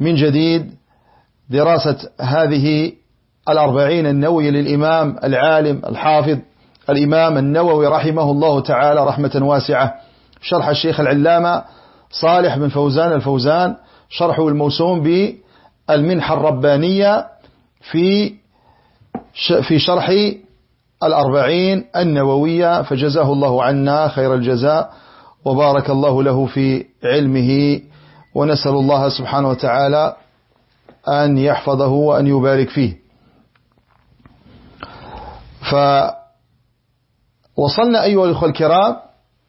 من جديد دراسة هذه الأربعين النووي للإمام العالم الحافظ الإمام النووي رحمه الله تعالى رحمة واسعة. شرح الشيخ العلامة صالح بن فوزان الفوزان شرحه الموسوم بالمنحة الربانية في في شرح الأربعين النووية. فجزاه الله عنا خير الجزاء وبارك الله له في علمه. ونسأل الله سبحانه وتعالى أن يحفظه وأن يبارك فيه. فوصلنا أيها الأخوة الكرام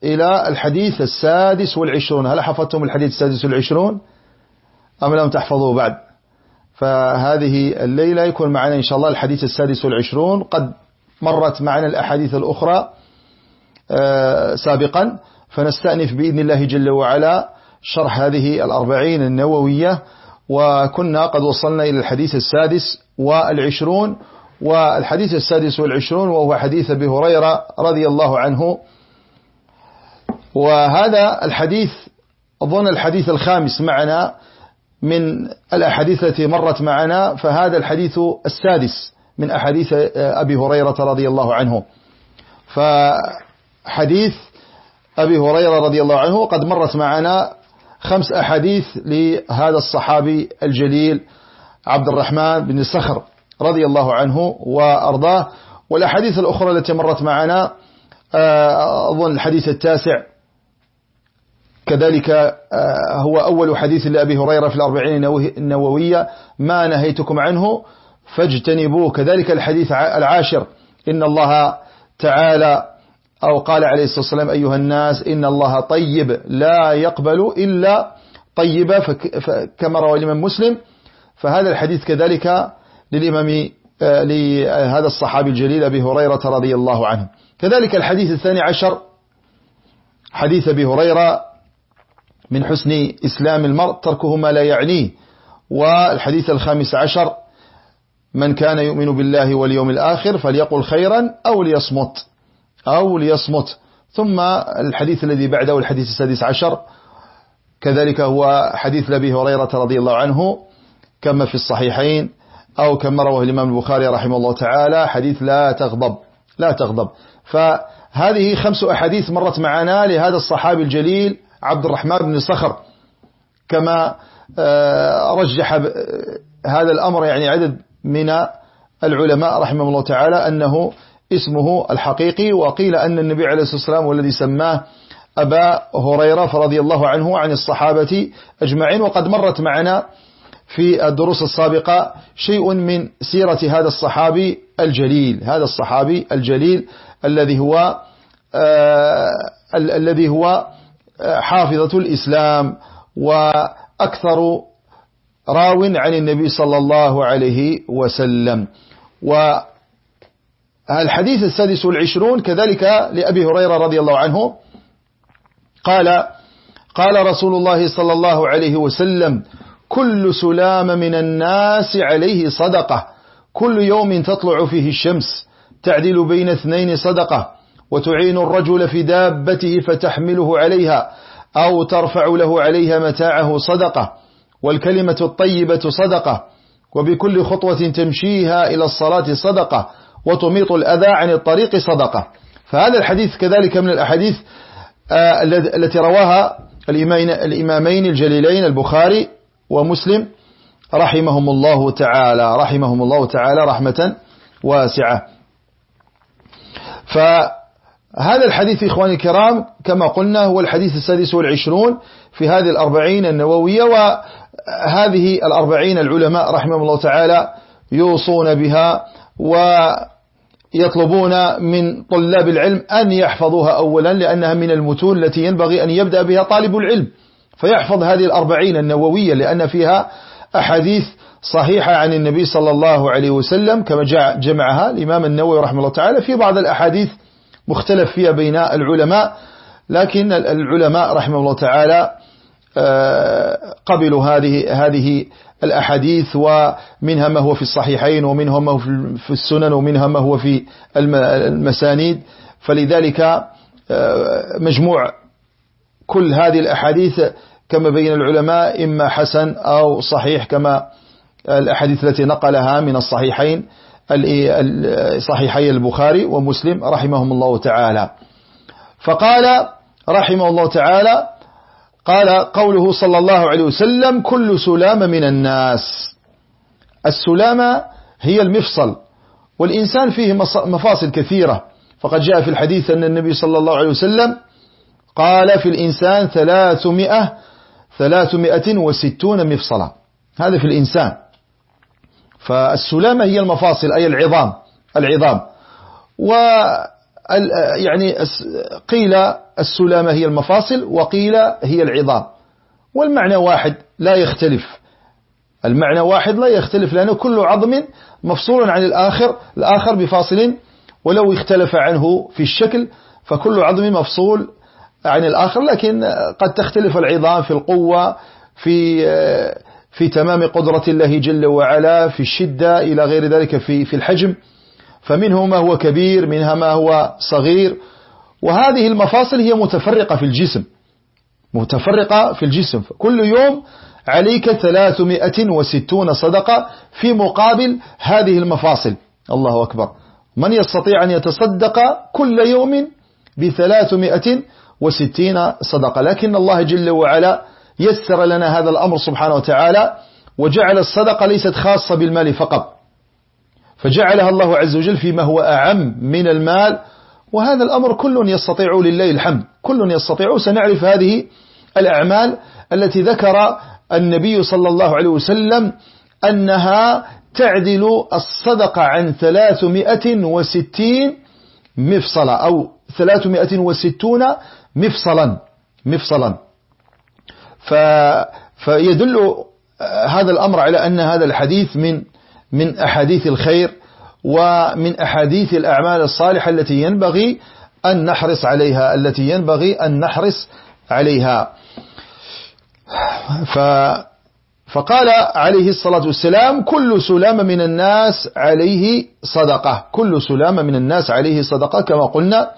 إلى الحديث السادس والعشرون. هل حفظتم الحديث السادس والعشرون؟ أم لم تحفظوه بعد؟ فهذه الليلة يكون معنا إن شاء الله الحديث السادس والعشرون. قد مرت معنا الأحاديث الأخرى آه، سابقا. فنستأنف بإذن الله جل وعلا. شرح هذه الأربعين النووية وكنا قد وصلنا إلى الحديث السادس والعشرون والحديث السادس والعشرون وهو حديث أبي هريرة رضي الله عنه. وهذا الحديث أظن الحديث الخامس معنا من الأحاديث التي مرت معنا فهذا الحديث السادس من أحاديث أبي هريرة رضي الله عنه. فحديث أبي هريرة رضي الله عنه قد مرت معنا خمس أحاديث لهذا الصحابي الجليل عبد الرحمن بن السخر رضي الله عنه وأرضاه. والأحاديث الأخرى التي مرت معنا آه، أظن الحديث التاسع. كذلك آه، هو أول حديث لأبي هريرة في الأربعين النووية ما نهيتكم عنه فاجتنبوه. كذلك الحديث العاشر إن الله تعالى أو قال عليه الصلاة والسلام أيها الناس إن الله طيب لا يقبل إلا طيبة كما روى الإمام مسلم. فهذا الحديث كذلك للإمام آه، لهذا الصحابي الجليل أبي هريرة رضي الله عنه. كذلك الحديث الثاني عشر حديث أبي هريرة من حسن إسلام المرء تركه ما لا يعنيه. والحديث الخامس عشر من كان يؤمن بالله واليوم الآخر فليقل خيرا أو ليصمت. أو ليصمت. ثم الحديث الذي بعده الحديث السادس عشر كذلك هو حديث لبي هريرة رضي الله عنه كما في الصحيحين أو كما رواه الإمام البخاري رحمه الله تعالى حديث لا تغضب لا تغضب. فهذه خمس أحاديث مرت معنا لهذا الصحابي الجليل عبد الرحمن بن صخر كما آه، رجح هذا الأمر يعني عدد من العلماء رحمه الله تعالى أنه اسمه الحقيقي وقيل أن النبي عليه الصلاة والسلام والذي سماه أبا هريرة فرضي الله عنه عن الصحابة أجمعين وقد مرت معنا في الدروس السابقة شيء من سيرة هذا الصحابي الجليل هذا الصحابي الجليل الذي هو آه الذي هو آه، حافظة الإسلام وأكثر راو عن النبي صلى الله عليه وسلم. والحديث السادس والعشرون كذلك لأبي هريرة رضي الله عنه. قال قال رسول الله صلى الله عليه وسلم كل سلام من الناس عليه صدقة. كل يوم تطلع فيه الشمس تعدل بين اثنين صدقة وتعين الرجل في دابته فتحمله عليها أو ترفع له عليها متاعه صدقة والكلمة الطيبة صدقة وبكل خطوة تمشيها إلى الصلاة صدقة وتميط الأذى عن الطريق صدقة. فهذا الحديث كذلك من الأحاديث آه، التي رواها الإمامين الجليلين البخاري ومسلم رحمهم الله تعالى رحمهم الله تعالى رحمة واسعة. فهذا الحديث إخواني الكرام كما قلنا هو الحديث السادس والعشرون في هذه الأربعين النووية وهذه الأربعين العلماء رحمهم الله تعالى يوصون بها ويطلبون من طلاب العلم أن يحفظوها أولا لأنها من المتون التي ينبغي أن يبدأ بها طالب العلم. فيحفظ هذه الأربعين النووية لأن فيها أحاديث صحيحة عن النبي صلى الله عليه وسلم كما جمعها الإمام النووي رحمه الله تعالى في بعض الأحاديث مختلف فيها بين العلماء. لكن العلماء رحمه الله تعالى آه، قبلوا هذه هذه الأحاديث ومنها ما هو في الصحيحين ومنها ما هو في السنن ومنها ما هو في المسانيد. فلذلك آه، مجموع كل هذه الأحاديث كما بين العلماء إما حسن أو صحيح كما الأحاديث التي نقلها من الصحيحين صحيحي البخاري ومسلم رحمهم الله تعالى. فقال رحمه الله تعالى قال قوله صلى الله عليه وسلم كل سلام من الناس. السلامة هي المفصل والإنسان فيه مفاصل كثيرة. فقد جاء في الحديث أن النبي صلى الله عليه وسلم قال في الإنسان ثلاثمائة ثلاثمائة وستون مفصلا هذا في الإنسان. فالسلامة هي المفاصل أي العظام العظام. يعني قيل السلامة هي المفاصل وقيل هي العظام. والمعنى واحد لا يختلف. المعنى واحد لا يختلف لأنه كل عظم مفصول عن الآخر الآخر بفاصل ولو اختلف عنه في الشكل فكل عظم مفصول عن الآخر لكن قد تختلف العظام في القوة في في تمام قدرة الله جل وعلا في الشدة إلى غير ذلك في في الحجم. فمنه ما هو كبير منها ما هو صغير. وهذه المفاصل هي متفرقة في الجسم. متفرقة في الجسم. كل يوم عليك 360 صدقة في مقابل هذه المفاصل. الله أكبر. من يستطيع أن يتصدق كل يوم بثلاثمائة وستين صدقة؟ لكن الله جل وعلا يسر لنا هذا الأمر سبحانه وتعالى وجعل الصدقة ليست خاصة بالمال فقط. فجعلها الله عز وجل فيما هو أعم من المال. وهذا الأمر كل يستطيع لله الحمد. كل يستطيع. سنعرف هذه الأعمال التي ذكر النبي صلى الله عليه وسلم أنها تعدل الصدقة عن 360 مفصلة أو 360 مفصلا. مفصلا. فيدل هذا الأمر على أن هذا الحديث من من أحاديث الخير ومن أحاديث الأعمال الصالحة التي ينبغي أن نحرص عليها التي ينبغي أن نحرص عليها. ف فقال عليه الصلاة والسلام كل سلام من الناس عليه صدقة. كل سلام من الناس عليه صدقة كما قلنا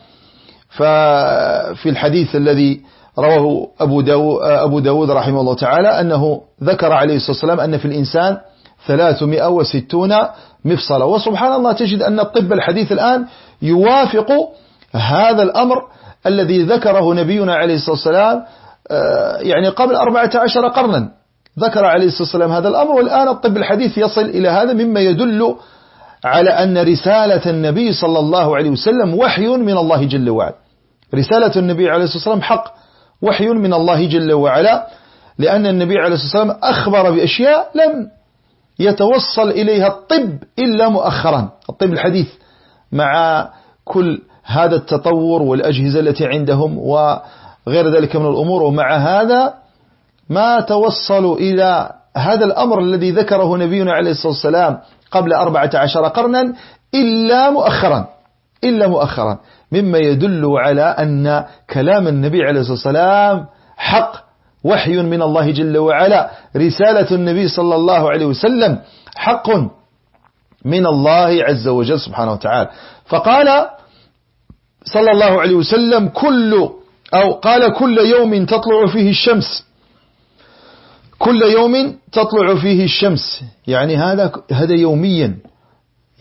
ففي الحديث الذي رواه أبو أبو داود رحمه الله تعالى أنه ذكر عليه الصلاة والسلام أن في الإنسان 360 مفصلة. وسبحان الله تجد أن الطب الحديث الآن يوافق هذا الأمر الذي ذكره نبينا عليه الصلاة والسلام آه، يعني قبل 14 قرنا ذكر عليه الصلاة والسلام هذا الأمر والآن الطب الحديث يصل إلى هذا مما يدل على أن رسالة النبي صلى الله عليه وسلم وحي من الله جل وعلا. رسالة النبي عليه الصلاة والسلام حق وحي من الله جل وعلا لأن النبي عليه الصلاة والسلام أخبر بأشياء لم يتوصل إليها الطب إلا مؤخرا. الطب الحديث مع كل هذا التطور والأجهزة التي عندهم وغير ذلك من الأمور. ومع هذا ما توصلوا إلى هذا الأمر الذي ذكره نبينا عليه الصلاة والسلام قبل أربعة عشر قرنا إلا مؤخرا. إلا مؤخرا. مما يدل على أن كلام النبي عليه الصلاة والسلام حق. وحي من الله جل وعلا. رسالة النبي صلى الله عليه وسلم حق من الله عز وجل سبحانه وتعالى. فقال صلى الله عليه وسلم كل أو قال كل يوم تطلع فيه الشمس. كل يوم تطلع فيه الشمس. يعني هذا هذا يوميا.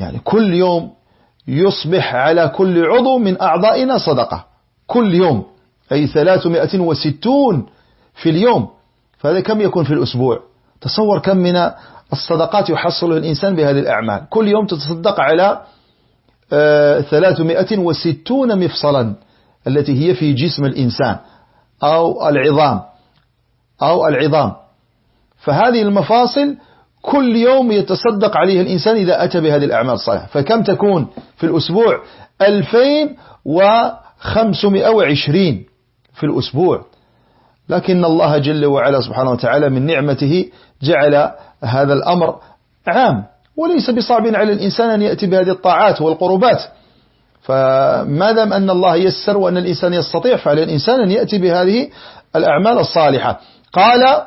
يعني كل يوم يصبح على كل عضو من أعضائنا صدقة. كل يوم. أي 360 في اليوم فهذا كم يكون في الأسبوع؟ تصور كم من الصدقات يحصل الإنسان بهذه الأعمال. كل يوم تتصدق على 360 آه، مفصلا التي هي في جسم الإنسان أو العظام أو العظام. فهذه المفاصل كل يوم يتصدق عليه الإنسان إذا أتى بهذه الأعمال الصالحة. فكم تكون في الأسبوع؟ 2520 في الأسبوع. لكن الله جل وعلا سبحانه وتعالى من نعمته جعل هذا الأمر عام وليس بصعب على الإنسان أن يأتي بهذه الطاعات والقربات. فما دام أن الله يسر وأن الإنسان يستطيع؟ فعلى الإنسان أن يأتي بهذه الأعمال الصالحة. قال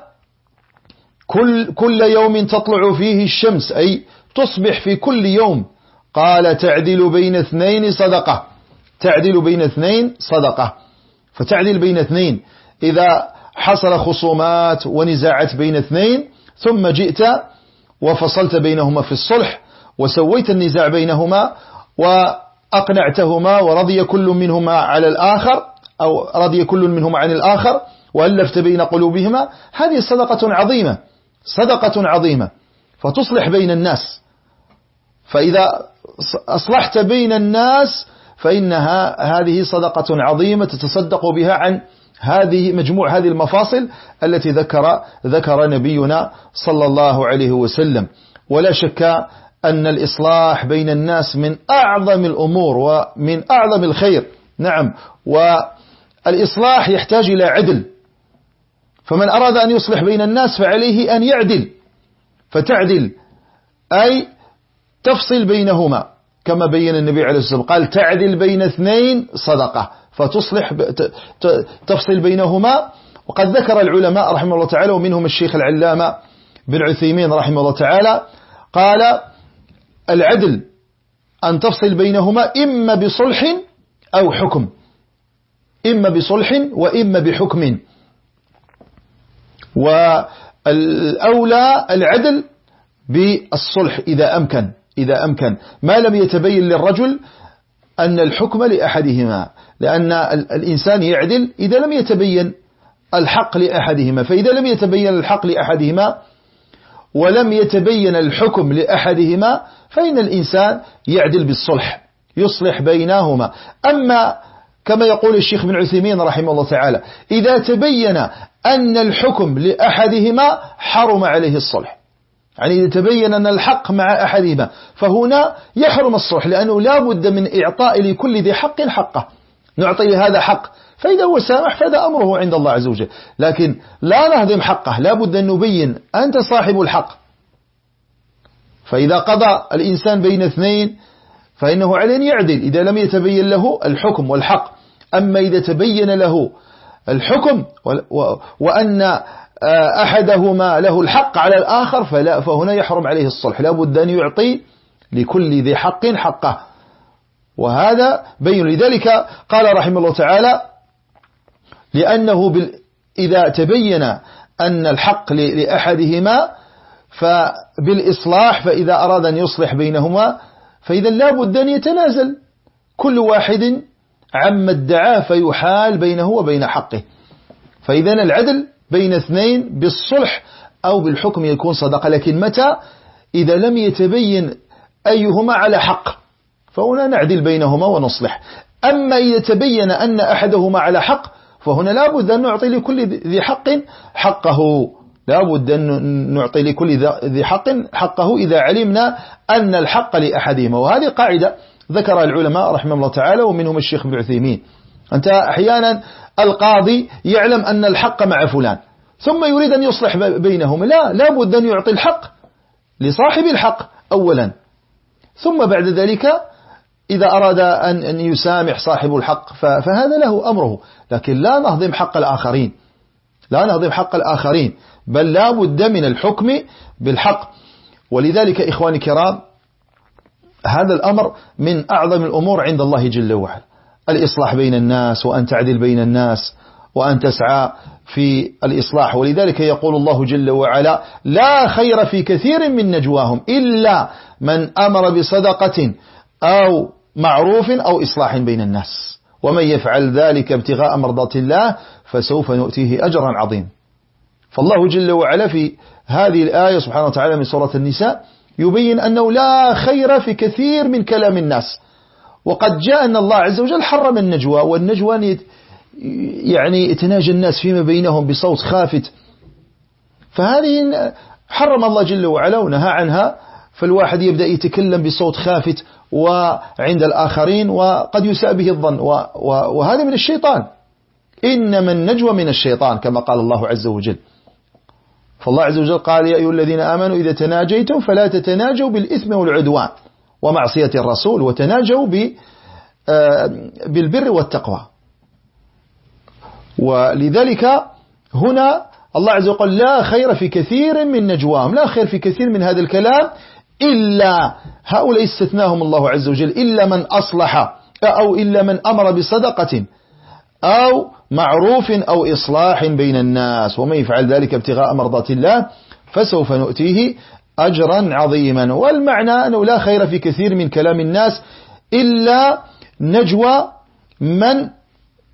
كل, كل يوم تطلع فيه الشمس أي تصبح في كل يوم. قال تعدل بين اثنين صدقة. تعدل بين اثنين صدقة. فتعدل بين اثنين. إذا حصل خصومات ونزاعات بين اثنين ثم جئت وفصلت بينهما في الصلح وسويت النزاع بينهما وأقنعتهما ورضي كل منهما على الآخر أو رضي كل منهما عن الآخر وألفت بين قلوبهما. هذه صدقة عظيمة صدقة عظيمة فتصلح بين الناس. فإذا أصلحت بين الناس فإنها هذه صدقة عظيمة تتصدق بها عن هذه مجموع هذه المفاصل التي ذكر ذكر نبينا صلى الله عليه وسلم. ولا شك أن الإصلاح بين الناس من أعظم الأمور ومن أعظم الخير. نعم. والإصلاح يحتاج إلى عدل. فمن أراد أن يصلح بين الناس فعليه أن يعدل. فتعدل. أي تفصل بينهما. كما بين النبي عليه الصلاة والسلام. قال تعدل بين اثنين صدقة. فتصلح تفصل بينهما. وقد ذكر العلماء رحمه الله تعالى ومنهم الشيخ العلامة بن عثيمين رحمه الله تعالى قال العدل أن تفصل بينهما إما بصلح أو حكم. إما بصلح وإما بحكم. والأولى العدل بالصلح إذا أمكن إذا أمكن. ما لم يتبين للرجل أن الحكم لأحدهما لأن الإنسان يعدل إذا لم يتبين الحق لأحدهما فإذا لم يتبين الحق لأحدهما ولم يتبين الحكم لأحدهما فإن الإنسان يعدل بالصلح يصلح بينهما. أما كما يقول الشيخ بن عثيمين رحمه الله تعالى إذا تبين أن الحكم لأحدهما حرم عليه الصلح. يعني إذا تبين أن الحق مع أحدهما. فهنا يحرم الصلح لأنه لا بد من إعطاء لكل ذي حق حقه. نعطي لهذا حق فإذا هو سامح فهذا أمره عند الله عز وجل. لكن لا نهضم حقه لا بد أن نبين أنت صاحب الحق. فإذا قضى الإنسان بين اثنين فإنه عليه أن يعدل. إذا لم يتبين له الحكم والحق أما إذا تبين له الحكم وأن أحدهما له الحق على الآخر فلا فهنا يحرم عليه الصلح. لا بد أن يعطي لكل ذي حق حقه. وهذا بين. لذلك قال رحمه الله تعالى لأنه بال إذا تبين أن الحق لأحدهما فبالإصلاح فإذا أراد أن يصلح بينهما فإذا لا بد أن يتنازل. كل واحد عما ادعاه فيحال بينه وبين حقه. فإذا العدل بين اثنين بالصلح أو بالحكم يكون صدقة. لكن متى؟ إذا لم يتبين أيهما على حق فهنا نعدل بينهما ونصلح. أما إذا تبين أن أحدهما على حق فهنا لا بد أن نعطي لكل ذي حق حقه. لا بد أن نعطي لكل ذي حق حقه إذا علمنا أن الحق لأحدهما. وهذه قاعدة ذكر العلماء رحمه الله تعالى ومنهم الشيخ ابن عثيمين. أنت أحيانا القاضي يعلم أن الحق مع فلان ثم يريد أن يصلح بينهم. لا لا بد أن يعطي الحق لصاحب الحق أولا. ثم بعد ذلك إذا أراد أن يسامح صاحب الحق فهذا له أمره. لكن لا نهضم حق الآخرين. لا نهضم حق الآخرين بل لا بد من الحكم بالحق. ولذلك إخواني الكرام هذا الأمر من أعظم الأمور عند الله جل وعلا. الإصلاح بين الناس وأن تعدل بين الناس وأن تسعى في الإصلاح. ولذلك يقول الله جل وعلا لا خير في كثير من نجواهم إلا من أمر بصدقة أو معروف أو إصلاح بين الناس. ومن يفعل ذلك ابتغاء مرضات الله فسوف نؤتيه أجرا عظيم. فالله جل وعلا في هذه الآية سبحانه وتعالى من سورة النساء يبين أنه لا خير في كثير من كلام الناس. وقد جاء أن الله عز وجل حرم النجوى والنجوى يعني يتناجى الناس فيما بينهم بصوت خافت. فهذه حرم الله جل وعلا ونهى عنها فالواحد يبدأ يتكلم بصوت خافت وعند الآخرين وقد يساء به الظن. وهذا من الشيطان. إنما النجوى من الشيطان كما قال الله عز وجل. فالله عز وجل قال يا أيها الذين آمنوا إذا تناجيتم فلا تتناجوا بالإثم والعدوان. ومعصية الرسول وتناجوا آه، بالبر والتقوى. ولذلك هنا الله عز وجل لا خير في كثير من نجواهم. لا خير في كثير من هذا الكلام إلا هؤلاء استثناهم الله عز وجل إلا من أصلح أو إلا من أمر بصدقة أو معروف أو إصلاح بين الناس. ومن يفعل ذلك ابتغاء مرضات الله فسوف نؤتيه أجرا عظيما. والمعنى أنه لا خير في كثير من كلام الناس إلا نجوى من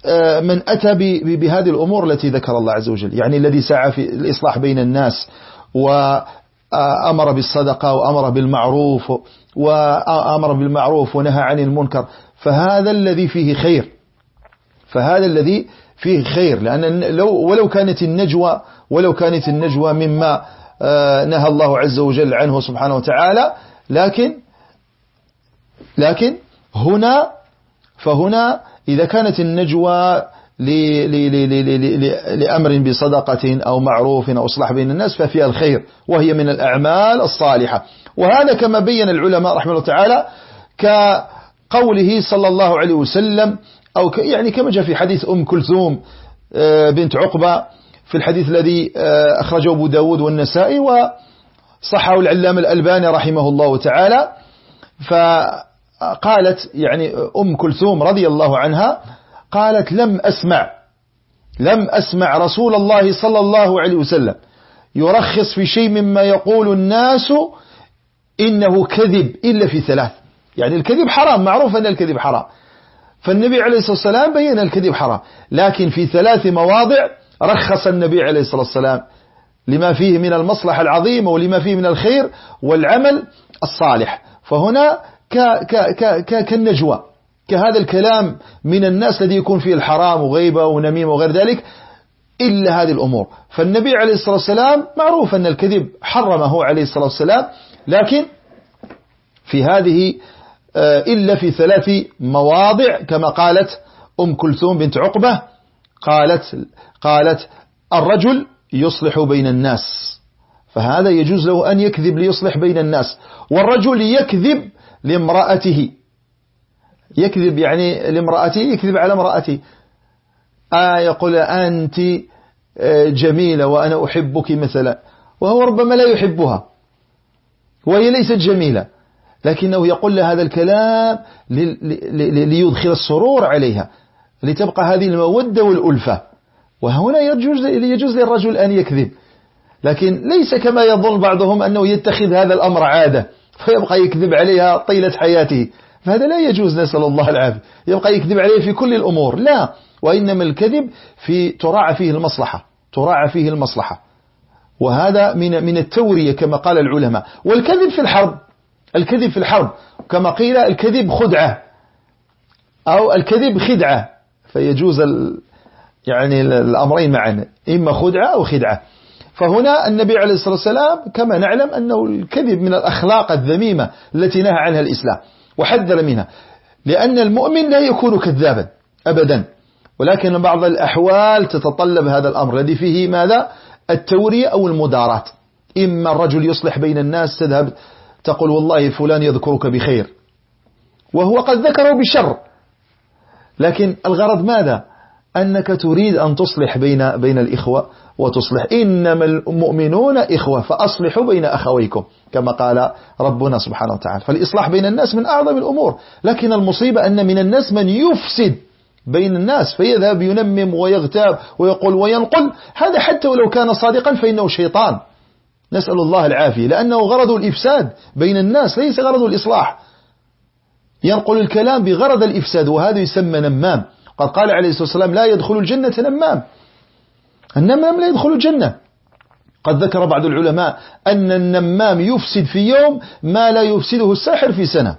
آه، من أتى بهذه الأمور التي ذكر الله عز وجل. يعني الذي سعى في الإصلاح بين الناس وأمر بالصدقة وأمر بالمعروف وأمر بالمعروف ونهى عن المنكر. فهذا الذي فيه خير. فهذا الذي فيه خير. لأن لو ولو كانت النجوى ولو كانت النجوى مما آه، نهى الله عز وجل عنه سبحانه وتعالى. لكن لكن هنا فهنا إذا كانت النجوى لأمر بصدقة أو معروف أو إصلاح بين الناس ففيها الخير وهي من الأعمال الصالحة. وهذا كما بين العلماء رحمه الله تعالى كقوله صلى الله عليه وسلم أو يعني كما جاء في حديث أم كلثوم آه، بنت عقبة في الحديث الذي آه، أخرجه أبو داود والنسائي وصحه العلام الألباني رحمه الله تعالى. فقالت يعني أم كلثوم رضي الله عنها قالت لم أسمع لم أسمع رسول الله صلى الله عليه وسلم يرخص في شيء مما يقول الناس إنه كذب إلا في ثلاث. يعني الكذب حرام معروف أن الكذب حرام. فالنبي عليه الصلاة والسلام بين الكذب حرام لكن في ثلاث مواضع رخص النبي عليه الصلاة والسلام لما فيه من المصلحة العظيمة ولما فيه من الخير والعمل الصالح. فهنا كالنجوى كهذا الكلام من الناس الذي يكون فيه الحرام وغيبة ونميمة وغير ذلك إلا هذه الأمور. فالنبي عليه الصلاة والسلام معروف أن الكذب حرمه عليه الصلاة والسلام لكن في هذه آه، إلا في ثلاث مواضع كما قالت أم كلثوم بنت عقبة قالت قالت الرجل يصلح بين الناس فهذا يجوز له أن يكذب ليصلح بين الناس والرجل يكذب لامرأته يكذب يعني لامرأته يكذب على امرأته. آه يقول أنت آه، جميلة وأنا أحبك مثلا وهو ربما لا يحبها وهي ليست جميلة لكنه يقول هذا الكلام ليدخل السرور عليها. لتبقى هذه المودة والألفة. وهنا يجوز, يجوز للرجل أن يكذب. لكن ليس كما يظن بعضهم أنه يتخذ هذا الأمر عادة فيبقى يكذب عليها طيلة حياته. فهذا لا يجوز نسأل الله العافية. يبقى يكذب عليه في كل الأمور. لا وإنما الكذب في تراعى فيه المصلحة تراعى فيه المصلحة. وهذا من من التورية كما قال العلماء. والكذب في الحرب الكذب في الحرب. كما قيل الكذب خدعة أو الكذب خدعة. فيجوز يعني الأمرين معا إما خدعة أو خدعة. فهنا النبي عليه الصلاة والسلام كما نعلم أنه الكذب من الأخلاق الذميمة التي نهى عنها الإسلام وحذر منها لأن المؤمن لا يكون كذابا أبدا. ولكن بعض الأحوال تتطلب هذا الأمر. الذي فيه ماذا؟ التورية أو المدارات. إما الرجل يصلح بين الناس تذهب تقول والله فلان يذكرك بخير وهو قد ذكره بشر. لكن الغرض ماذا؟ أنك تريد أن تصلح بين بين الإخوة وتصلح. إنما المؤمنون إخوة فأصلحوا بين أخويكم كما قال ربنا سبحانه وتعالى. فالإصلاح بين الناس من أعظم الأمور. لكن المصيبة أن من الناس من يفسد بين الناس فيذهب ينمم ويغتاب ويقول وينقل هذا حتى ولو كان صادقا فإنه شيطان. نسأل الله العافية. لأنه غرض الإفساد بين الناس ليس غرض الإصلاح. ينقل الكلام بغرض الإفساد وهذا يسمى نمام. قد قال عليه الصلاة والسلام لا يدخل الجنة نمام. النمام لا يدخل الجنة. قد ذكر بعض العلماء أن النمام يفسد في يوم ما لا يفسده الساحر في سنة.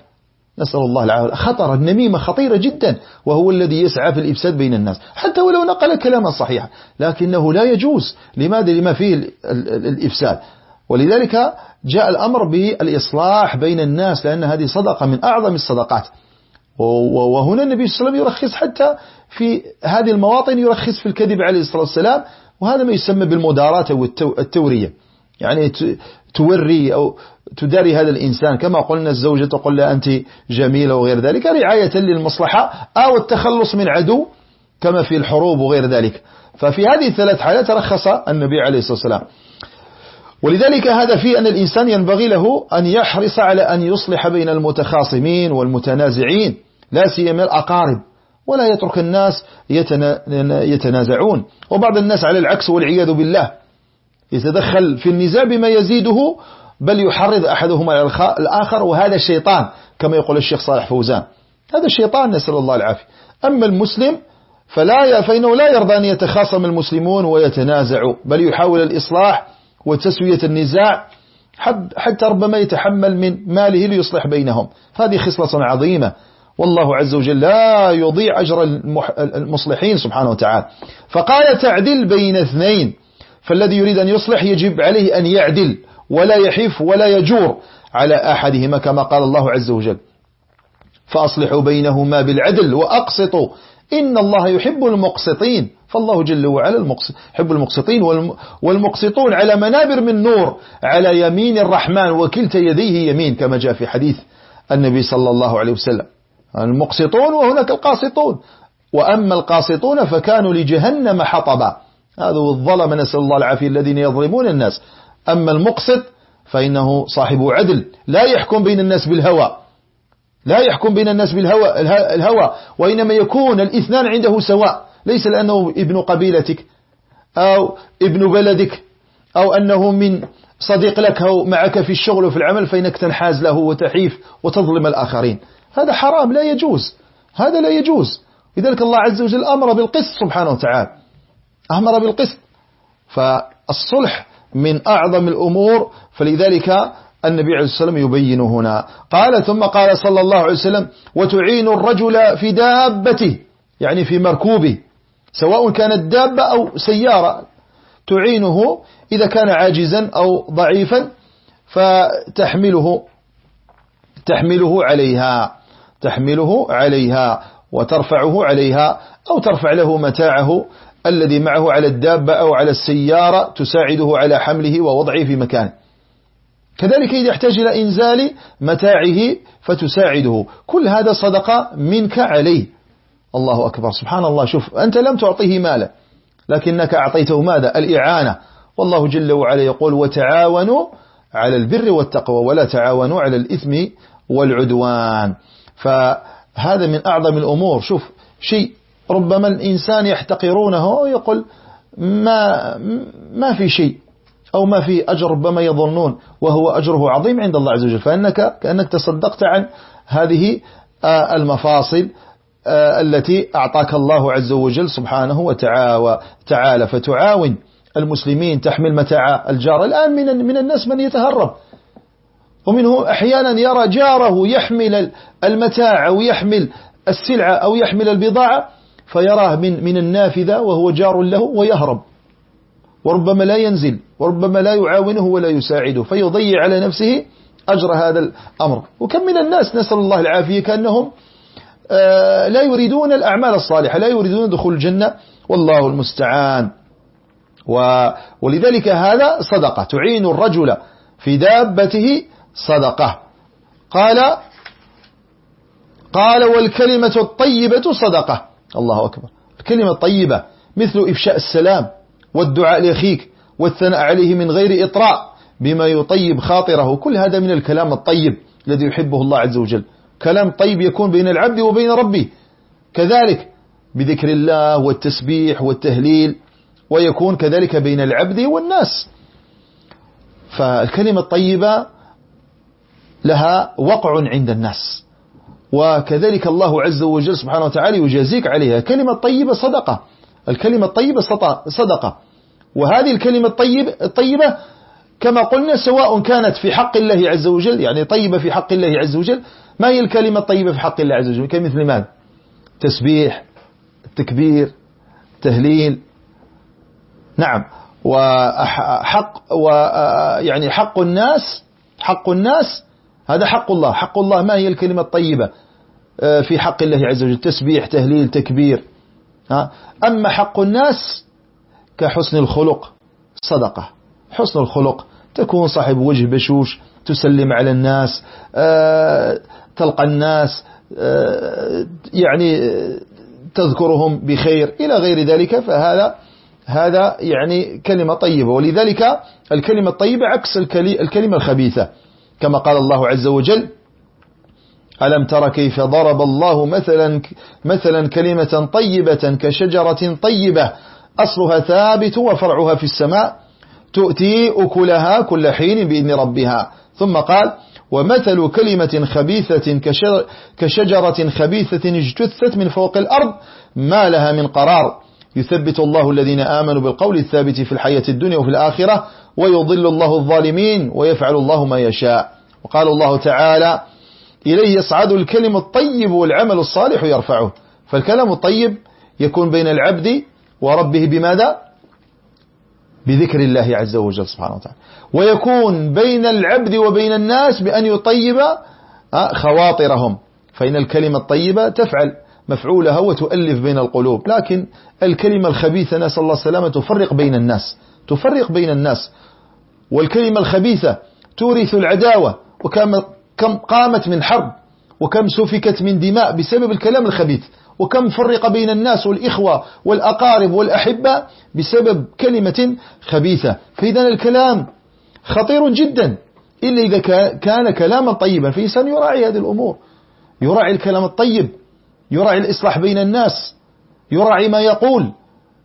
نسأل الله العافية. خطر النميمة خطيرة جدا وهو الذي يسعى في الإفساد بين الناس. حتى ولو نقل كلاما صحيحا لكنه لا يجوز. لماذا؟ لما فيه الإفساد. ولذلك جاء الأمر بالإصلاح بين الناس لأن هذه صدقة من أعظم الصدقات. وهنا النبي صلى الله عليه وسلم يرخص حتى في هذه المواطن يرخص في الكذب عليه الصلاة والسلام وهذا ما يسمى بالمداراة أو التورية. يعني توري أو تداري هذا الإنسان كما قلنا الزوجة تقول له أنت جميلة وغير ذلك رعاية للمصلحة أو التخلص من عدو كما في الحروب وغير ذلك. ففي هذه الثلاث حالات رخص النبي عليه الصلاة والسلام. ولذلك هذا في أن الإنسان ينبغي له أن يحرص على أن يصلح بين المتخاصمين والمتنازعين لا سيما الأقارب ولا يترك الناس يتنازعون. وبعض الناس على العكس والعياذ بالله. يتدخل في النزاع بما يزيده بل يحرض أحدهما على الآخر وهذا الشيطان كما يقول الشيخ صالح فوزان. هذا الشيطان نسأل الله العافية. أما المسلم فلا فإنه لا يرضى أن يتخاصم المسلمون ويتنازعوا بل يحاول الإصلاح وتسوية النزاع حتى ربما يتحمل من ماله ليصلح بينهم. هذه خصلة عظيمة. والله عز وجل لا يضيع أجر المصلحين سبحانه وتعالى. فقال تعدل بين اثنين. فالذي يريد أن يصلح يجب عليه أن يعدل ولا يحف ولا يجور على أحدهما كما قال الله عز وجل. فأصلحوا بينهما بالعدل وأقسطوا. إن الله يحب المقسطين. فالله جل وعلا يحب المقسطين والمقسطون على منابر من نور على يمين الرحمن وكلتا يديه يمين كما جاء في حديث النبي صلى الله عليه وسلم. المقسطون وهناك القاسطون. وأما القاسطون فكانوا لجهنم حطبا. هذا الظلم نسأل الله العافية الذين يظلمون الناس. أما المقسط فإنه صاحب عدل. لا يحكم بين الناس بالهوى. لا يحكم بين الناس بالهوى الهوى وإنما يكون الاثنان عنده سواء. ليس لأنه ابن قبيلتك أو ابن بلدك أو أنه من صديق لك أو معك في الشغل وفي العمل فإنك تنحاز له وتحيف وتظلم الآخرين. هذا حرام لا يجوز. هذا لا يجوز. لذلك الله عز وجل أمر بالقسط سبحانه وتعالى. أمر بالقسط. فالصلح من أعظم الأمور فلذلك النبي عليه الصلاة والسلام يبين هنا. قال ثم قال صلى الله عليه وسلم وتعين الرجل في دابته. يعني في مركوبه. سواء كانت دابة أو سيارة تعينه إذا كان عاجزا أو ضعيفا فتحمله تحمله عليها تحمله عليها وترفعه عليها أو ترفع له متاعه الذي معه على الدابة أو على السيارة تساعده على حمله ووضعه في مكانه. كذلك إذا احتاج إلى إنزال متاعه فتساعده. كل هذا صدقة منك عليه. الله أكبر. سبحان الله شوف أنت لم تعطيه مالا لكنك أعطيته ماذا؟ الإعانة. والله جل وعلا يقول وتعاونوا على البر والتقوى ولا تعاونوا على الإثم والعدوان. فهذا من أعظم الأمور. شوف شيء ربما الإنسان يحتقرونه ويقول ما, ما في شيء أو ما في أجر ربما يظنون وهو أجره عظيم عند الله عز وجل. فإنك كأنك تصدقت عن هذه آه، المفاصل. التي أعطاك الله عز وجل سبحانه وتعالى فتعاون المسلمين تحمل متاع الجار. الآن من من الناس من يتهرب. ومنه أحيانا يرى جاره يحمل المتاع أو يحمل السلعة أو يحمل البضاعة فيراه من من النافذة وهو جار له ويهرب. وربما لا ينزل وربما لا يعاونه ولا يساعده فيضيع على نفسه أجر هذا الأمر. وكم من الناس نسأل الله العافية كأنهم آه، لا يريدون الأعمال الصالحة لا يريدون دخول الجنة. والله المستعان. ولذلك هذا صدقة. تعين الرجل في دابته صدقة. قال قال والكلمة الطيبة صدقة. الله أكبر. الكلمة الطيبة مثل إفشاء السلام والدعاء لأخيك والثناء عليه من غير إطراء بما يطيب خاطره. كل هذا من الكلام الطيب الذي يحبه الله عز وجل. كلام طيب يكون بين العبد وبين ربه. كذلك بذكر الله والتسبيح والتهليل ويكون كذلك بين العبد والناس. فالكلمة الطيبة لها وقع عند الناس. وكذلك الله عز وجل سبحانه وتعالى يجازيك عليها. كلمة طيبة صدقة. الكلمة الطيبة صدقة. وهذه الكلمة الطيبة, الطيبة كما قلنا سواء كانت في حق الله عز وجل يعني طيبة في حق الله عز وجل ما هي الكلمة الطيبة في حق الله عز وجل؟ كمثل ماذا تسبيح التكبير تهليل نعم. وحق ويعني حق الناس حق الناس هذا حق الله. حق الله ما هي الكلمة الطيبة؟ آه، في حق الله عز وجل. تسبيح تهليل تكبير. أما حق الناس كحسن الخلق صدقة. حسن الخلق تكون صاحب وجه بشوش تسلم على الناس. آه، تلقى الناس آه، يعني تذكرهم بخير. إلى غير ذلك فهذا هذا يعني كلمة طيبة. ولذلك الكلمة الطيبة عكس الكلمة الخبيثة. كما قال الله عز وجل ألم تر كيف ضرب الله مثلا مثلا كلمة طيبة كشجرة طيبة أصلها ثابت وفرعها في السماء تؤتي أكلها كل حين بإذن ربها. ثم قال ومثل كلمة خبيثة كشجرة خبيثة اجتثت من فوق الأرض ما لها من قرار. يثبت الله الذين آمنوا بالقول الثابت في الحياة الدنيا وفي الآخرة ويضل الله الظالمين ويفعل الله ما يشاء. وقال الله تعالى إليه يصعد الكلم الطيب والعمل الصالح يرفعه. فالكلام الطيب يكون بين العبد وربه بماذا؟ بذكر الله عز وجل سبحانه وتعالى. ويكون بين العبد وبين الناس بأن يطيب آه، خواطرهم. فإن الكلمة الطيبة تفعل مفعولها وتؤلف بين القلوب. لكن الكلمة الخبيثة نسأل الله السلامة تفرق بين الناس. تفرق بين الناس. والكلمة الخبيثة تورث العداوة. وكم قامت من حرب وكم سفكت من دماء بسبب الكلام الخبيث. وكم فرق بين الناس والإخوة والأقارب والأحبة بسبب كلمة خبيثة. فإذا الكلام خطير جدا. إلا إذا كان كلاما طيبا فإنسان يراعي هذه الأمور. يراعي الكلام الطيب. يراعي الإصلاح بين الناس. يراعي ما يقول.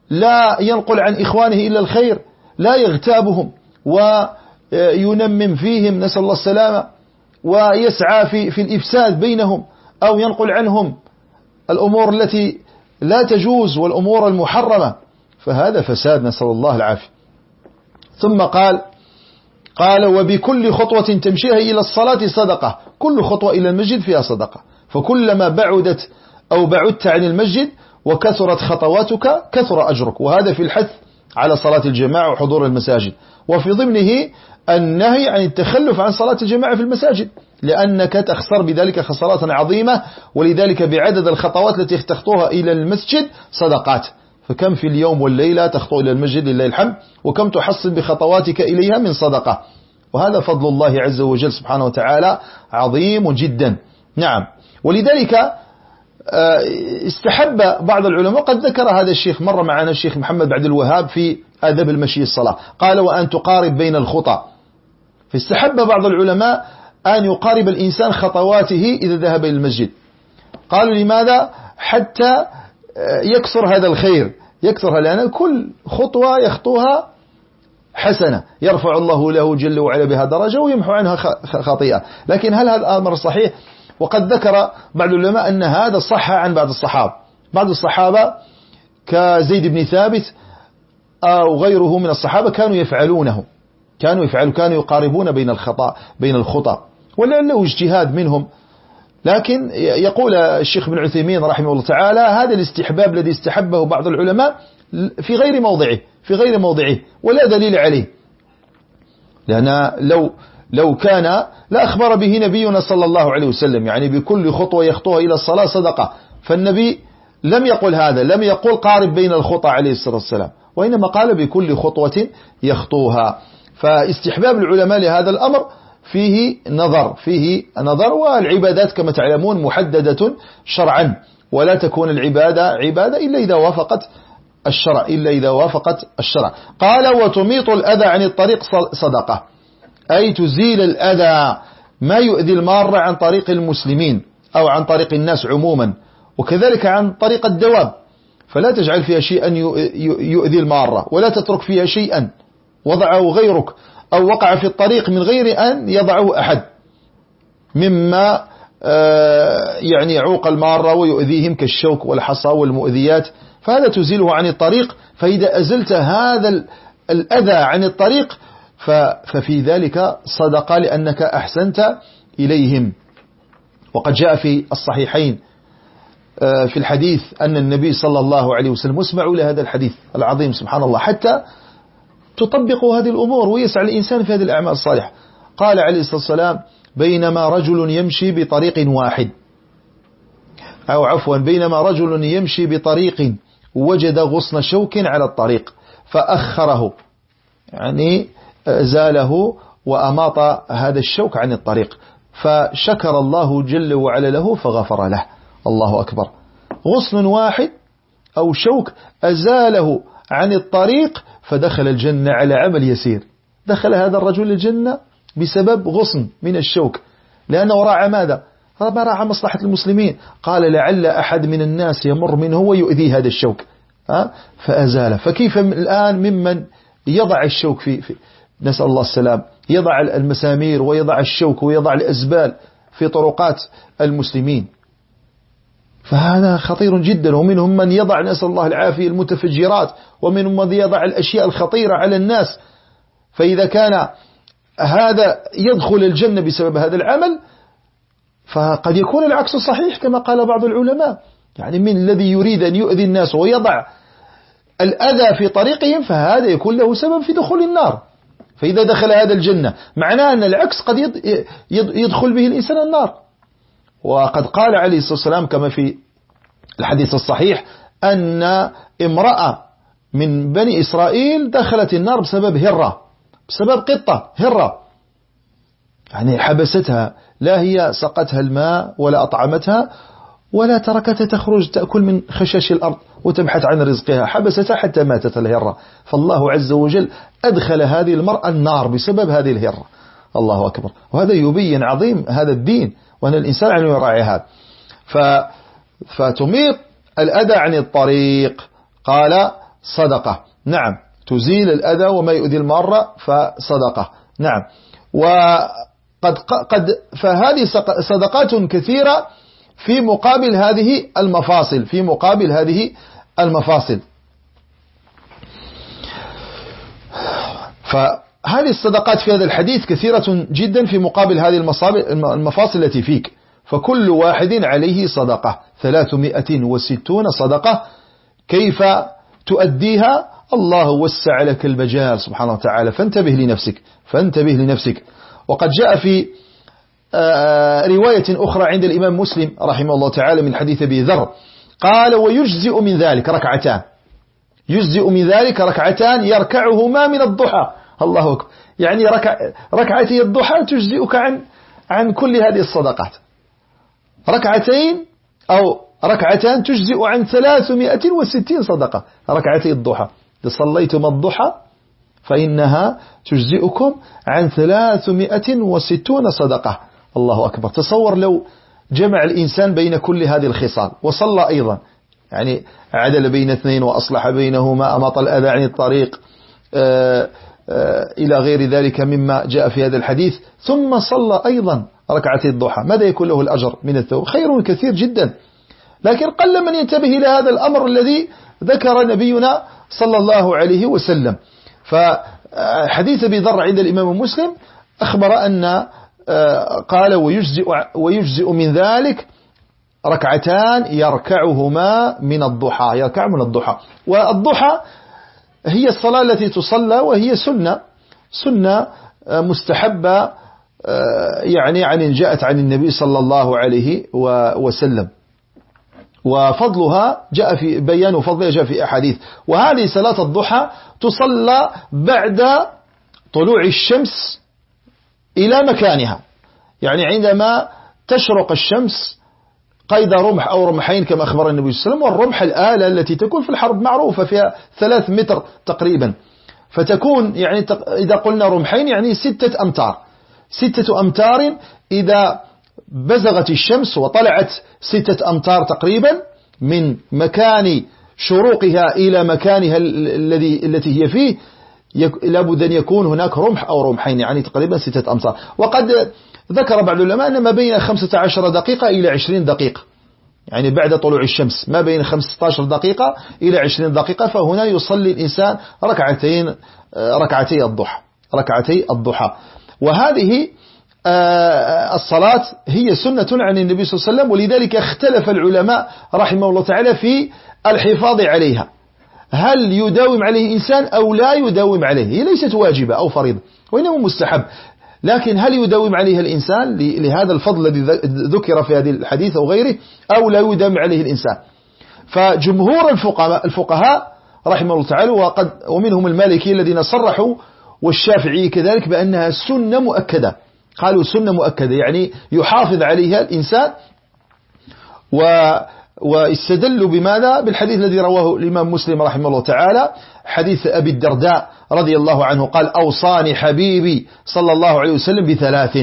لا ينقل عن إخوانه إلا الخير. لا يغتابهم. وينمم فيهم نسأل الله السلامة. ويسعى في, في الإفساد بينهم. أو ينقل عنهم الأمور التي لا تجوز والأمور المحرمة. فهذا فساد نسأل الله العافية. ثم قال قال وبكل خطوة تمشيها إلى الصلاة صدقة. كل خطوة إلى المسجد فيها صدقة. فكلما بعدت أو بعدت عن المسجد وكثرت خطواتك كثر أجرك. وهذا في الحث على صلاة الجماعة وحضور المساجد. وفي ضمنه النهي عن التخلف عن صلاة الجماعة في المساجد. لأنك تخسر بذلك خسارات عظيمة. ولذلك بعدد الخطوات التي تخطوها إلى المسجد صدقات. فكم في اليوم والليلة تخطو إلى المسجد لله الحمد وكم تحصل بخطواتك إليها من صدقة. وهذا فضل الله عز وجل سبحانه وتعالى عظيم جدا. نعم. ولذلك آه، استحب بعض العلماء قد ذكر هذا الشيخ مر معنا الشيخ محمد بعد الوهاب في أدب المشي الصلاة. قال وأن تقارب بين الخطى فاستحب بعض العلماء أن يقارب الإنسان خطواته إذا ذهب إلى المسجد. قالوا لماذا؟ حتى آه، يكسر هذا الخير يكسرها لأن كل خطوة يخطوها حسنة يرفع الله له جل وعلا بها درجة ويمحو عنها خطيئة. لكن هل هذا الأمر صحيح؟ وقد ذكر بعض العلماء أن هذا صح عن بعض الصحابة. بعض الصحابة كزيد بن ثابت أو غيره من الصحابة كانوا يفعلونه كانوا يفعلوا كانوا يقاربون بين الخطأ بين الخطأ. ولعله اجتهاد منهم لكن يقول الشيخ بن عثيمين رحمه الله تعالى هذا الاستحباب الذي استحبه بعض العلماء في غير موضعه في غير موضعه ولا دليل عليه. لأن لو لو كان لا أخبر به نبينا صلى الله عليه وسلم يعني بكل خطوة يخطوها إلى الصلاة صدقة. فالنبي لم يقل هذا لم يقل قارب بين الخطى عليه الصلاة والسلام وإنما قال بكل خطوة يخطوها. فاستحباب العلماء لهذا الأمر فيه نظر فيه نظر والعبادات كما تعلمون محددة شرعا ولا تكون العبادة عبادة إلا إذا وافقت الشرع إلا إذا وافقت الشرع. قال وتميط الأذى عن الطريق صدقة. أي تزيل الأذى ما يؤذي المارة عن طريق المسلمين أو عن طريق الناس عموما وكذلك عن طريق الدواب. فلا تجعل فيها شيئا يؤذي المارة ولا تترك فيها شيئا وضعه غيرك. أو وقع في الطريق من غير أن يضعه أحد. مما آه، يعني يعوق المارة ويؤذيهم كالشوك والحصى والمؤذيات. فهذا تزيله عن الطريق. فإذا أزلت هذا الأذى عن الطريق ففي ذلك صدقة لأنك أحسنت إليهم. وقد جاء في الصحيحين آه، في الحديث أن النبي صلى الله عليه وسلم اسمعوا لهذا الحديث العظيم سبحان الله حتى تطبقوا هذه الأمور ويسعى الإنسان في هذه الأعمال الصالحة. قال عليه الصلاة والسلام بينما رجل يمشي بطريق واحد. أو عفوا بينما رجل يمشي بطريق وجد غصن شوك على الطريق فأخره يعني زاله وأماط هذا الشوك عن الطريق فشكر الله جل وعلا له فغفر له. الله أكبر. غصن واحد أو شوك أزاله عن الطريق فدخل الجنة على عمل يسير. دخل هذا الرجل الجنة بسبب غصن من الشوك. لأنه راعى ماذا؟ ما راعى مصلحة المسلمين. قال لعل أحد من الناس يمر منه ويؤذي هذا الشوك. فأزاله فكيف الآن ممن يضع الشوك في, في نسأل الله السلام. يضع المسامير ويضع الشوك ويضع الأزبال في طرقات المسلمين. فهذا خطير جدا. ومنهم من يضع نسأل الله العافية المتفجرات. ومنهم من يضع الأشياء الخطيرة على الناس. فإذا كان هذا يدخل الجنة بسبب هذا العمل فقد يكون العكس صحيح كما قال بعض العلماء. يعني من الذي يريد أن يؤذي الناس ويضع الأذى في طريقهم فهذا يكون له سبب في دخول النار. فإذا دخل هذا الجنة معناه أن العكس قد يدخل به الإنسان النار. وقد قال عليه الصلاة والسلام كما في الحديث الصحيح أن امرأة من بني إسرائيل دخلت النار بسبب هرة بسبب قطة هرة. يعني حبستها لا هي سقتها الماء ولا أطعمتها ولا تركتها تخرج تأكل من خشاش الأرض وتبحث عن رزقها حبستها حتى ماتت الهرة. فالله عز وجل أدخل هذه المرأة النار بسبب هذه الهرة. الله أكبر. وهذا يبين عظيم هذا الدين. وأن الإنسان علم يراعي هذا. ف فتميط الأذى عن الطريق. قال صدقة. نعم. تزيل الأذى وما يؤذي المرة فصدقة. نعم. وقد قد فهذه صدقات كثيرة في مقابل هذه المفاصل. في مقابل هذه المفاصل. فهذه الصدقات في هذا الحديث كثيرة جدا في مقابل هذه المفاصل التي فيك. فكل واحد عليه صدقة. ثلاثمائة وستون صدقة. كيف تؤديها؟ الله وسع لك المجال سبحانه وتعالى. فانتبه لنفسك. فانتبه لنفسك. وقد جاء في آه، رواية أخرى عند الإمام مسلم رحمه الله تعالى من حديث أبي ذر. قال ويجزئ من ذلك ركعتان. يجزئ من ذلك ركعتان يركعهما من الضحى. الله أكبر. يعني ركع ركعتي الضحى تجزئك عن عن كل هذه الصدقات. ركعتين أو ركعتان تجزئ عن 360 صدقة. ركعتي الضحى. صليتم الضحى فإنها تجزئكم عن 360 صدقة. الله أكبر. تصور لو جمع الإنسان بين كل هذه الخصال. وصلى أيضا. يعني عدل بين اثنين وأصلح بينهما أمط الأذى عن الطريق آه، إلى غير ذلك مما جاء في هذا الحديث. ثم صلى أيضا ركعتي الضحى. ماذا يكون له الأجر من الثوب؟ خير كثير جدا. لكن قل من ينتبه إلى هذا الأمر الذي ذكر نبينا صلى الله عليه وسلم. فحديث أبي ذر عند الإمام مسلم أخبر أن آه، قال ويجزئ, ويجزئ من ذلك ركعتان يركعهما من الضحى يركع من الضحى. والضحى هي الصلاة التي تصلى وهي سنة. سنة آه، مستحبة آه، يعني عن جاءت عن النبي صلى الله عليه وسلم. وفضلها جاء في بيان فضلها جاء في أحاديث. وهذه صلاة الضحى تصلى بعد طلوع الشمس إلى مكانها. يعني عندما تشرق الشمس قيد رمح أو رمحين كما أخبر النبي صلى الله عليه وسلم والرمح الآلة التي تكون في الحرب معروفة فيها ثلاث متر تقريبا. فتكون يعني إذا قلنا رمحين يعني ستة أمتار. ستة أمتار إذا بزغت الشمس وطلعت ستة أمتار تقريبا من مكان شروقها إلى مكانها الذي التي هي فيه لابد أن يكون هناك رمح أو رمحين يعني تقريبا ستة أمتار. وقد ذكر بعض العلماء أن ما بين 15 دقيقة إلى 20 دقيقة. يعني بعد طلوع الشمس. ما بين 15 دقيقة إلى 20 دقيقة فهنا يصلي الإنسان ركعتين ركعتي الضحى ركعتي الضحى. وهذه آه، الصلاة هي سنة عن النبي صلى الله عليه وسلم ولذلك اختلف العلماء رحمه الله تعالى في الحفاظ عليها. هل يداوم عليه إنسان أو لا يداوم عليه؟ هي ليست واجبة أو فريضة وإنما مستحب. لكن هل يداوم عليها الإنسان لهذا الفضل الذي ذكر في هذه الحديث أو غيره أو لا يداوم عليه الإنسان؟ فجمهور الفقهاء رحمه الله تعالى وقد ومنهم المالكي الذين صرحوا والشافعي كذلك بأنها سنة مؤكدة. قالوا سنة مؤكدة يعني يحافظ عليها الإنسان و واستدلوا بماذا؟ بالحديث الذي رواه الإمام مسلم رحمه الله تعالى حديث أبي الدرداء رضي الله عنه قال أوصاني حبيبي صلى الله عليه وسلم بثلاث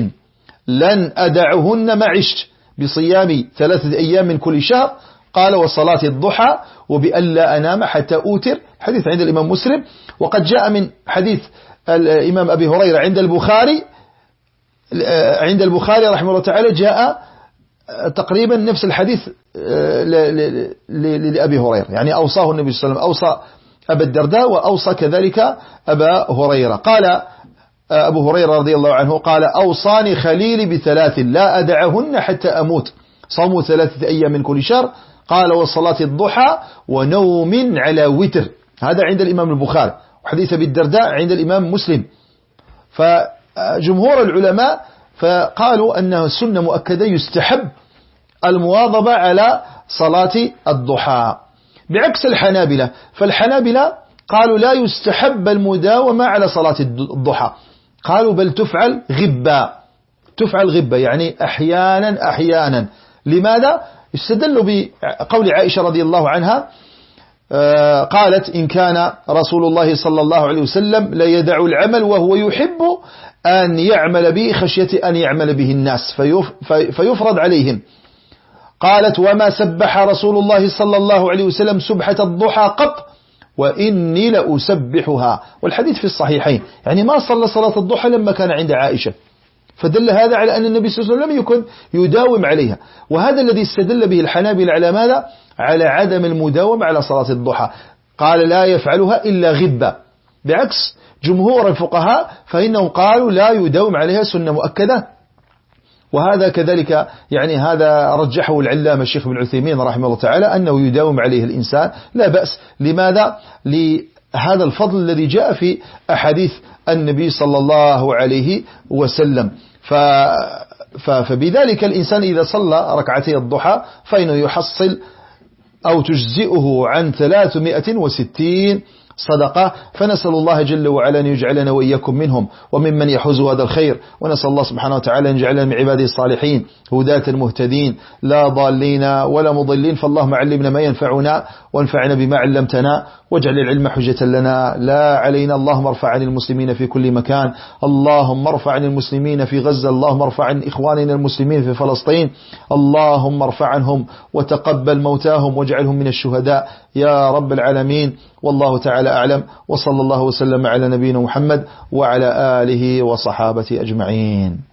لن أدعهن ما عشت بصيام ثلاثة أيام من كل شهر قال وصلاة الضحى وبألا أنام حتى أوتر حديث عند الإمام مسلم. وقد جاء من حديث الإمام أبي هريرة عند البخاري عند البخاري رحمه الله تعالى جاء تقريبا نفس الحديث لأبي هريرة. يعني أوصاه النبي صلى الله عليه وسلم أوصى أبا الدرداء وأوصى كذلك أبا هريرة. قال أبو هريرة رضي الله عنه قال أوصاني خليلي بثلاث لا أدعهن حتى أموت. صوموا ثلاثة أيام من كل شهر. قال وصلاة الضحى ونوم على وتر. هذا عند الإمام البخاري. وحديث بالدرداء عند الإمام مسلم. فجمهور العلماء فقالوا أنها سنة مؤكدة يستحب المواظبة على صلاة الضحى. بعكس الحنابلة فالحنابلة قالوا لا يستحب المداومة على صلاة الضحى. قالوا بل تفعل غبا تفعل غبا يعني أحيانا أحيانا. لماذا؟ استدلوا بقول عائشة رضي الله عنها آه، قالت إن كان رسول الله صلى الله عليه وسلم لا يدع العمل وهو يحب أن يعمل به خشية أن يعمل به الناس فيفرض عليهم. قالت وما سبح رسول الله صلى الله عليه وسلم سبحة الضحى قط وإني لأسبحها. والحديث في الصحيحين. يعني ما صلى صلاة الضحى لما كان عند عائشة. فدل هذا على أن النبي صلى الله عليه وسلم لم يكن يداوم عليها. وهذا الذي استدل به الحنابل على ماذا؟ على عدم المداومة على صلاة الضحى. قال لا يفعلها إلا غبة. بعكس جمهور الفقهاء فإنهم قالوا لا يداوم عليها سنة مؤكدة. وهذا كذلك يعني هذا رجحه العلام الشيخ بن عثيمين رحمه الله تعالى أنه يداوم عليه الإنسان. لا بأس. لماذا؟ لهذا الفضل الذي جاء في أحاديث النبي صلى الله عليه وسلم. ف فبذلك الإنسان إذا صلى ركعتي الضحى فإنه يحصل أو تجزئه عن 360 صدقة فنسأل الله جل وعلا أن يجعلنا وإياكم منهم وممن يحوز هذا الخير ونسأل الله سبحانه وتعالى أن يجعلنا من عباده الصالحين هداة المهتدين لا ضالين ولا مضلين فاللهم علمنا ما ينفعنا وانفعنا بما علمتنا واجعل العلم حجة لنا. لا علينا. اللهم ارفع عن المسلمين في كل مكان. اللهم ارفع عن المسلمين في غزة. اللهم ارفع عن إخواننا المسلمين في فلسطين. اللهم ارفع عنهم وتقبل موتاهم واجعلهم من الشهداء. يا رب العالمين. والله تعالى أعلم. وصلى الله وسلم على نبينا محمد وعلى آله وصحابته أجمعين.